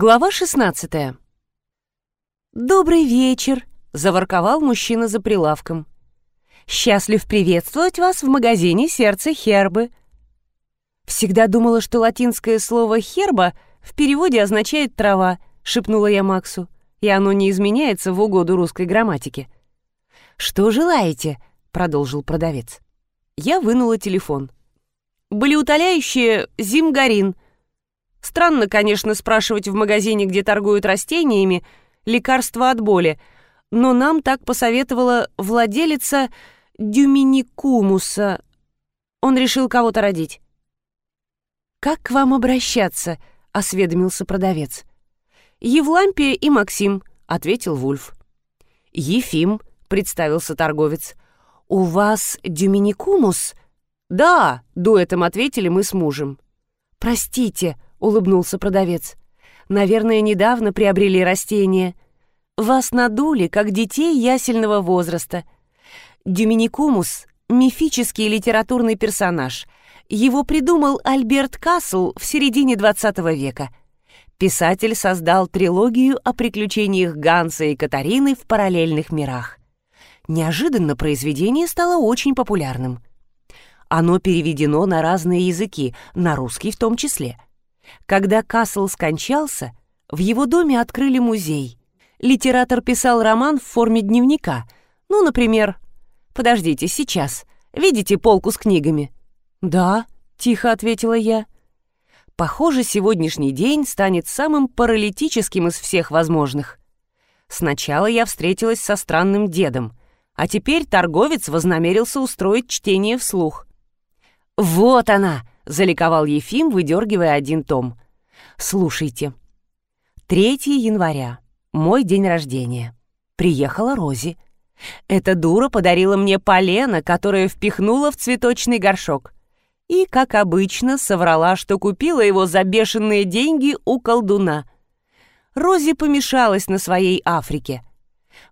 Глава 16 «Добрый вечер», — заворковал мужчина за прилавком. «Счастлив приветствовать вас в магазине «Сердце Хербы». Всегда думала, что латинское слово «херба» в переводе означает «трава», — шепнула я Максу, и оно не изменяется в угоду русской грамматике. «Что желаете?» — продолжил продавец. Я вынула телефон. «Болеутоляющее зимгарин», — Странно, конечно, спрашивать в магазине, где торгуют растениями, лекарства от боли, но нам так посоветовала владелица Дюминикумуса. Он решил кого-то родить. «Как к вам обращаться?» — осведомился продавец. «Евлампия и Максим», — ответил Вульф. «Ефим», — представился торговец. «У вас Дюминикумус?» «Да», — дуэтом ответили мы с мужем. «Простите», — улыбнулся продавец. «Наверное, недавно приобрели растение. Вас надули, как детей ясельного возраста. Дюминикумус — мифический литературный персонаж. Его придумал Альберт Кассел в середине XX века. Писатель создал трилогию о приключениях Ганса и Катарины в параллельных мирах. Неожиданно произведение стало очень популярным. Оно переведено на разные языки, на русский в том числе — когда Касл скончался, в его доме открыли музей. Литератор писал роман в форме дневника. Ну, например... Подождите, сейчас. Видите полку с книгами? «Да», — тихо ответила я. «Похоже, сегодняшний день станет самым паралитическим из всех возможных. Сначала я встретилась со странным дедом, а теперь торговец вознамерился устроить чтение вслух. «Вот она!» Заликовал Ефим, выдергивая один том. «Слушайте. 3 января. Мой день рождения. Приехала Рози. Эта дура подарила мне полено, которое впихнула в цветочный горшок. И, как обычно, соврала, что купила его за бешеные деньги у колдуна. Рози помешалась на своей Африке.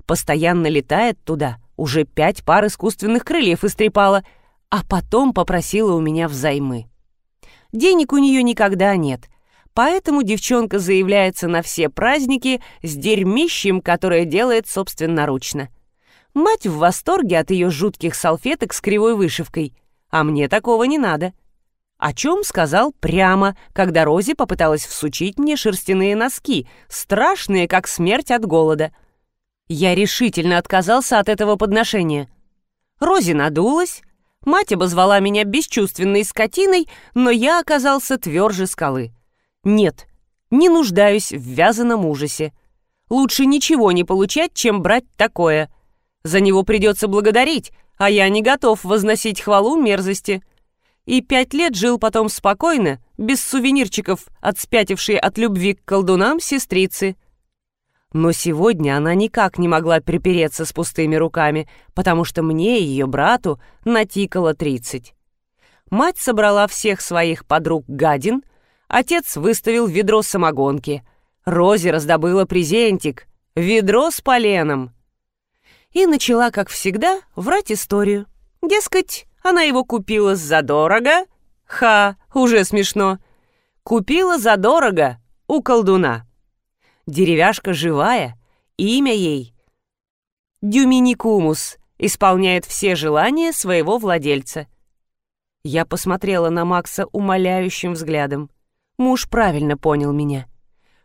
Постоянно летает туда, уже пять пар искусственных крыльев истрепала, а потом попросила у меня взаймы. Денег у нее никогда нет, поэтому девчонка заявляется на все праздники с дерьмищем, которое делает собственноручно. Мать в восторге от ее жутких салфеток с кривой вышивкой, а мне такого не надо. О чем сказал прямо, когда Рози попыталась всучить мне шерстяные носки, страшные, как смерть от голода. Я решительно отказался от этого подношения. Рози надулась, Мать обозвала меня бесчувственной скотиной, но я оказался тверже скалы. Нет, не нуждаюсь в вязаном ужасе. Лучше ничего не получать, чем брать такое. За него придется благодарить, а я не готов возносить хвалу мерзости. И пять лет жил потом спокойно, без сувенирчиков, от спятившей от любви к колдунам сестрицы. Но сегодня она никак не могла припереться с пустыми руками, потому что мне и ее брату натикало тридцать. Мать собрала всех своих подруг гадин, отец выставил ведро самогонки, Рози раздобыла презентик, ведро с поленом. И начала, как всегда, врать историю. Дескать, она его купила задорого. Ха, уже смешно. Купила задорого у колдуна. Деревяшка живая, имя ей — Дюминикумус, исполняет все желания своего владельца. Я посмотрела на Макса умоляющим взглядом. Муж правильно понял меня.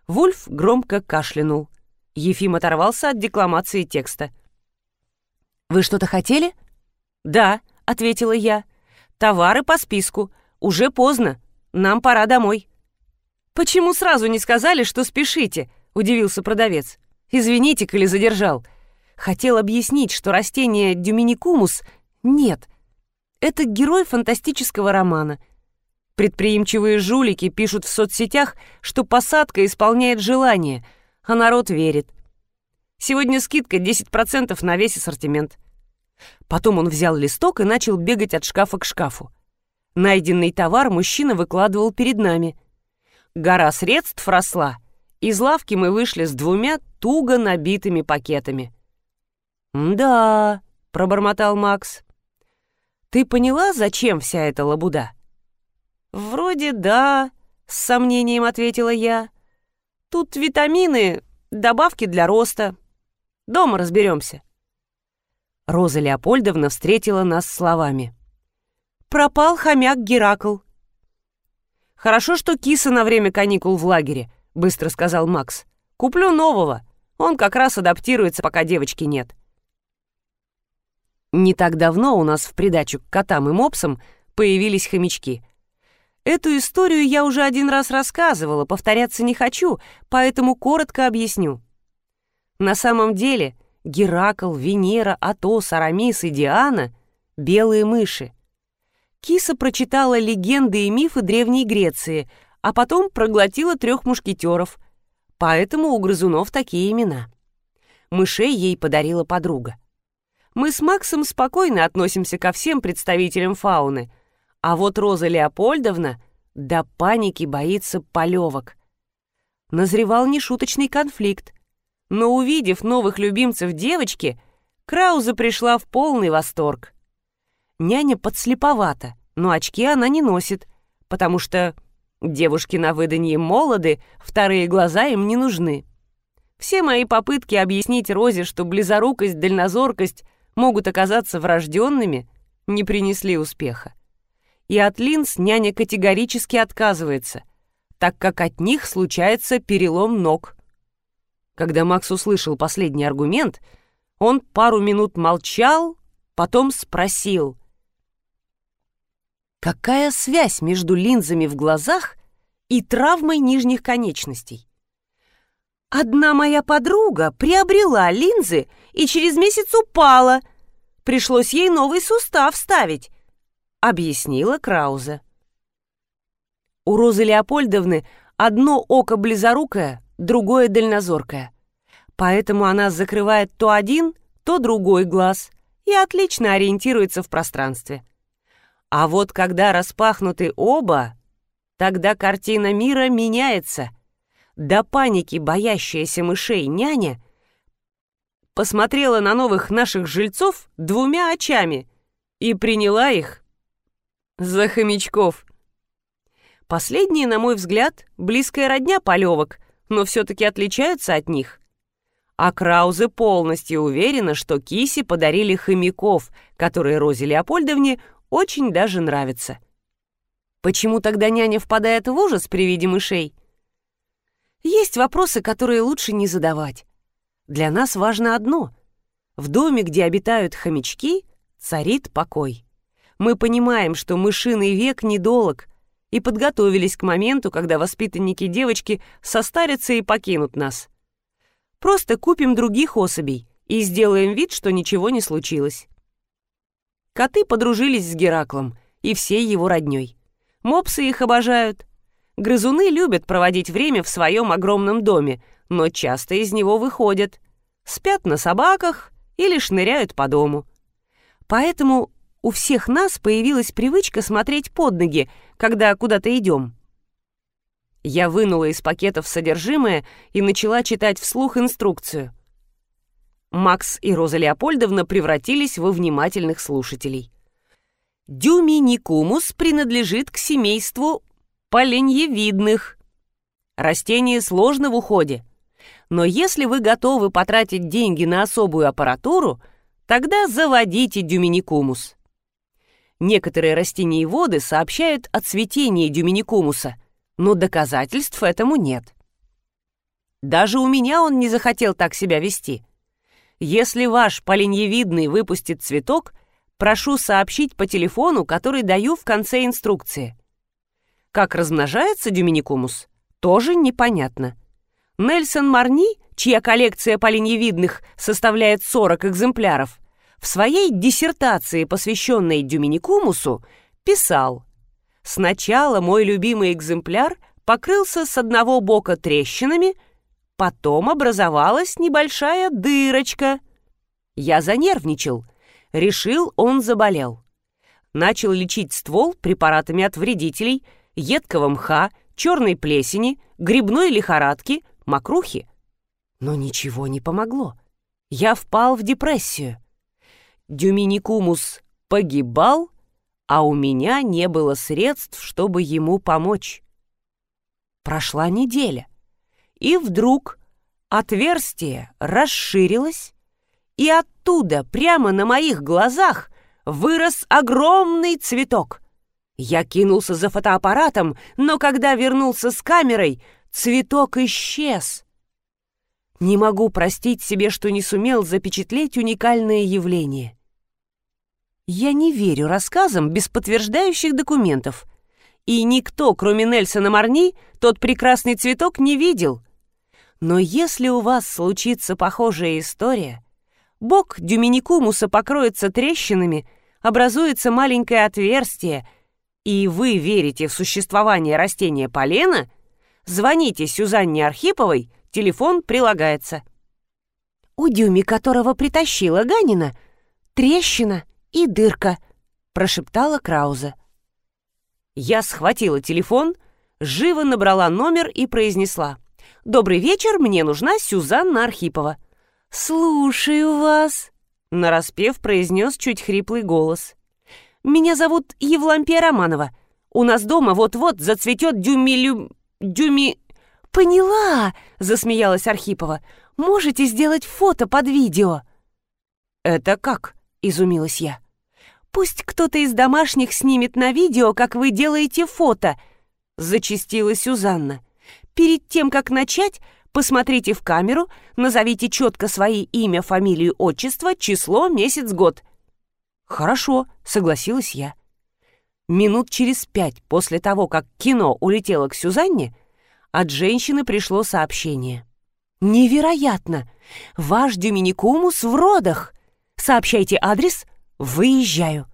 Вульф громко кашлянул. Ефим оторвался от декламации текста. «Вы что-то хотели?» «Да», — ответила я. «Товары по списку. Уже поздно. Нам пора домой». «Почему сразу не сказали, что спешите?» — удивился продавец. «Извините, коли задержал. Хотел объяснить, что растение дюминикумус нет. Это герой фантастического романа. Предприимчивые жулики пишут в соцсетях, что посадка исполняет желание, а народ верит. Сегодня скидка 10% на весь ассортимент». Потом он взял листок и начал бегать от шкафа к шкафу. Найденный товар мужчина выкладывал перед нами. Гора средств росла — из лавки мы вышли с двумя туго набитыми пакетами. «Да», — пробормотал Макс. «Ты поняла, зачем вся эта лабуда?» «Вроде да», — с сомнением ответила я. Тут витамины, добавки для роста. Дома разберемся. Роза Леопольдовна встретила нас словами. «Пропал хомяк Геракл». «Хорошо, что киса на время каникул в лагере», — быстро сказал Макс. «Куплю нового. Он как раз адаптируется, пока девочки нет». Не так давно у нас в придачу к котам и мопсам появились хомячки. Эту историю я уже один раз рассказывала, повторяться не хочу, поэтому коротко объясню. На самом деле Геракл, Венера, Атос, Арамис и Диана — белые мыши. Киса прочитала легенды и мифы Древней Греции, а потом проглотила трех мушкетеров, поэтому у грызунов такие имена. Мышей ей подарила подруга. Мы с Максом спокойно относимся ко всем представителям фауны, а вот Роза Леопольдовна до паники боится полевок. Назревал нешуточный конфликт, но увидев новых любимцев девочки, Крауза пришла в полный восторг. Няня подслеповата, но очки она не носит, потому что девушки на выданье молоды, вторые глаза им не нужны. Все мои попытки объяснить Розе, что близорукость, дальнозоркость могут оказаться врожденными, не принесли успеха. И от линз няня категорически отказывается, так как от них случается перелом ног. Когда Макс услышал последний аргумент, он пару минут молчал, потом спросил. Какая связь между линзами в глазах и травмой нижних конечностей? Одна моя подруга приобрела линзы и через месяц упала. Пришлось ей новый сустав ставить, объяснила Крауза. У Розы Леопольдовны одно око близорукое, другое дальнозоркое. Поэтому она закрывает то один, то другой глаз и отлично ориентируется в пространстве. А вот когда распахнуты оба, тогда картина мира меняется — до паники боящаяся мышей няня посмотрела на новых наших жильцов двумя очами и приняла их за хомячков. Последние, на мой взгляд, близкая родня полевок, но все-таки отличаются от них. А Краузе полностью уверена, что Киси подарили хомяков, которые Розе Леопольдовне очень даже нравятся. Почему тогда няня впадает в ужас при виде мышей? Есть вопросы, которые лучше не задавать. Для нас важно одно. В доме, где обитают хомячки, царит покой. Мы понимаем, что мышиный век недолг, и подготовились к моменту, когда воспитанники девочки состарятся и покинут нас. Просто купим других особей и сделаем вид, что ничего не случилось. Коты подружились с Гераклом и всей его роднёй. Мопсы их обожают, Грызуны любят проводить время в своем огромном доме, но часто из него выходят. Спят на собаках или шныряют по дому. Поэтому у всех нас появилась привычка смотреть под ноги, когда куда-то идем. Я вынула из пакетов содержимое и начала читать вслух инструкцию. Макс и Роза Леопольдовна превратились во внимательных слушателей. Дюминикумус принадлежит к семейству поленьевидных. Растение сложно в уходе. Но если вы готовы потратить деньги на особую аппаратуру, тогда заводите дюминикумус. Некоторые растениеводы сообщают о цветении дюминикумуса, но доказательств этому нет. Даже у меня он не захотел так себя вести. Если ваш поленьевидный выпустит цветок, прошу сообщить по телефону, который даю в конце инструкции. Как размножается дюминикумус, тоже непонятно. Нельсон Марни, чья коллекция полиньевидных составляет 40 экземпляров, в своей диссертации, посвященной дюминикумусу, писал «Сначала мой любимый экземпляр покрылся с одного бока трещинами, потом образовалась небольшая дырочка. Я занервничал, решил, он заболел. Начал лечить ствол препаратами от вредителей – едкого мха, черной плесени, грибной лихорадки, мокрухи. Но ничего не помогло. Я впал в депрессию. Дюминикумус погибал, а у меня не было средств, чтобы ему помочь. Прошла неделя, И вдруг отверстие расширилось, и оттуда, прямо на моих глазах, вырос огромный цветок. Я кинулся за фотоаппаратом, но когда вернулся с камерой, цветок исчез. Не могу простить себе, что не сумел запечатлеть уникальное явление. Я не верю рассказам без подтверждающих документов. И никто, кроме Нельсона Марни, тот прекрасный цветок не видел. Но если у вас случится похожая история, бок дюминикумуса покроется трещинами, образуется маленькое отверстие, и вы верите в существование растения полена, звоните Сюзанне Архиповой – Телефон прилагается. У Дюми, которого притащила Ганина, трещина и дырка, прошептала Крауза. Я схватила телефон, живо набрала номер и произнесла. «Добрый вечер, мне нужна Сюзанна Архипова». «Слушаю вас», — нараспев произнес чуть хриплый голос. «Меня зовут Евлампия Романова. У нас дома вот-вот зацветет дюмилю... дюми... «Поняла!» — засмеялась Архипова. «Можете сделать фото под видео?» «Это как?» — изумилась я. «Пусть кто-то из домашних снимет на видео, как вы делаете фото», — зачастила Сюзанна. «Перед тем, как начать, посмотрите в камеру, назовите четко свои имя, фамилию, отчество, число, месяц, год». «Хорошо», — согласилась я. Минут через пять после того, как кино улетело к Сюзанне, от женщины пришло сообщение. «Невероятно! Ваш Дюминикумус в родах! Сообщайте адрес, выезжаю!»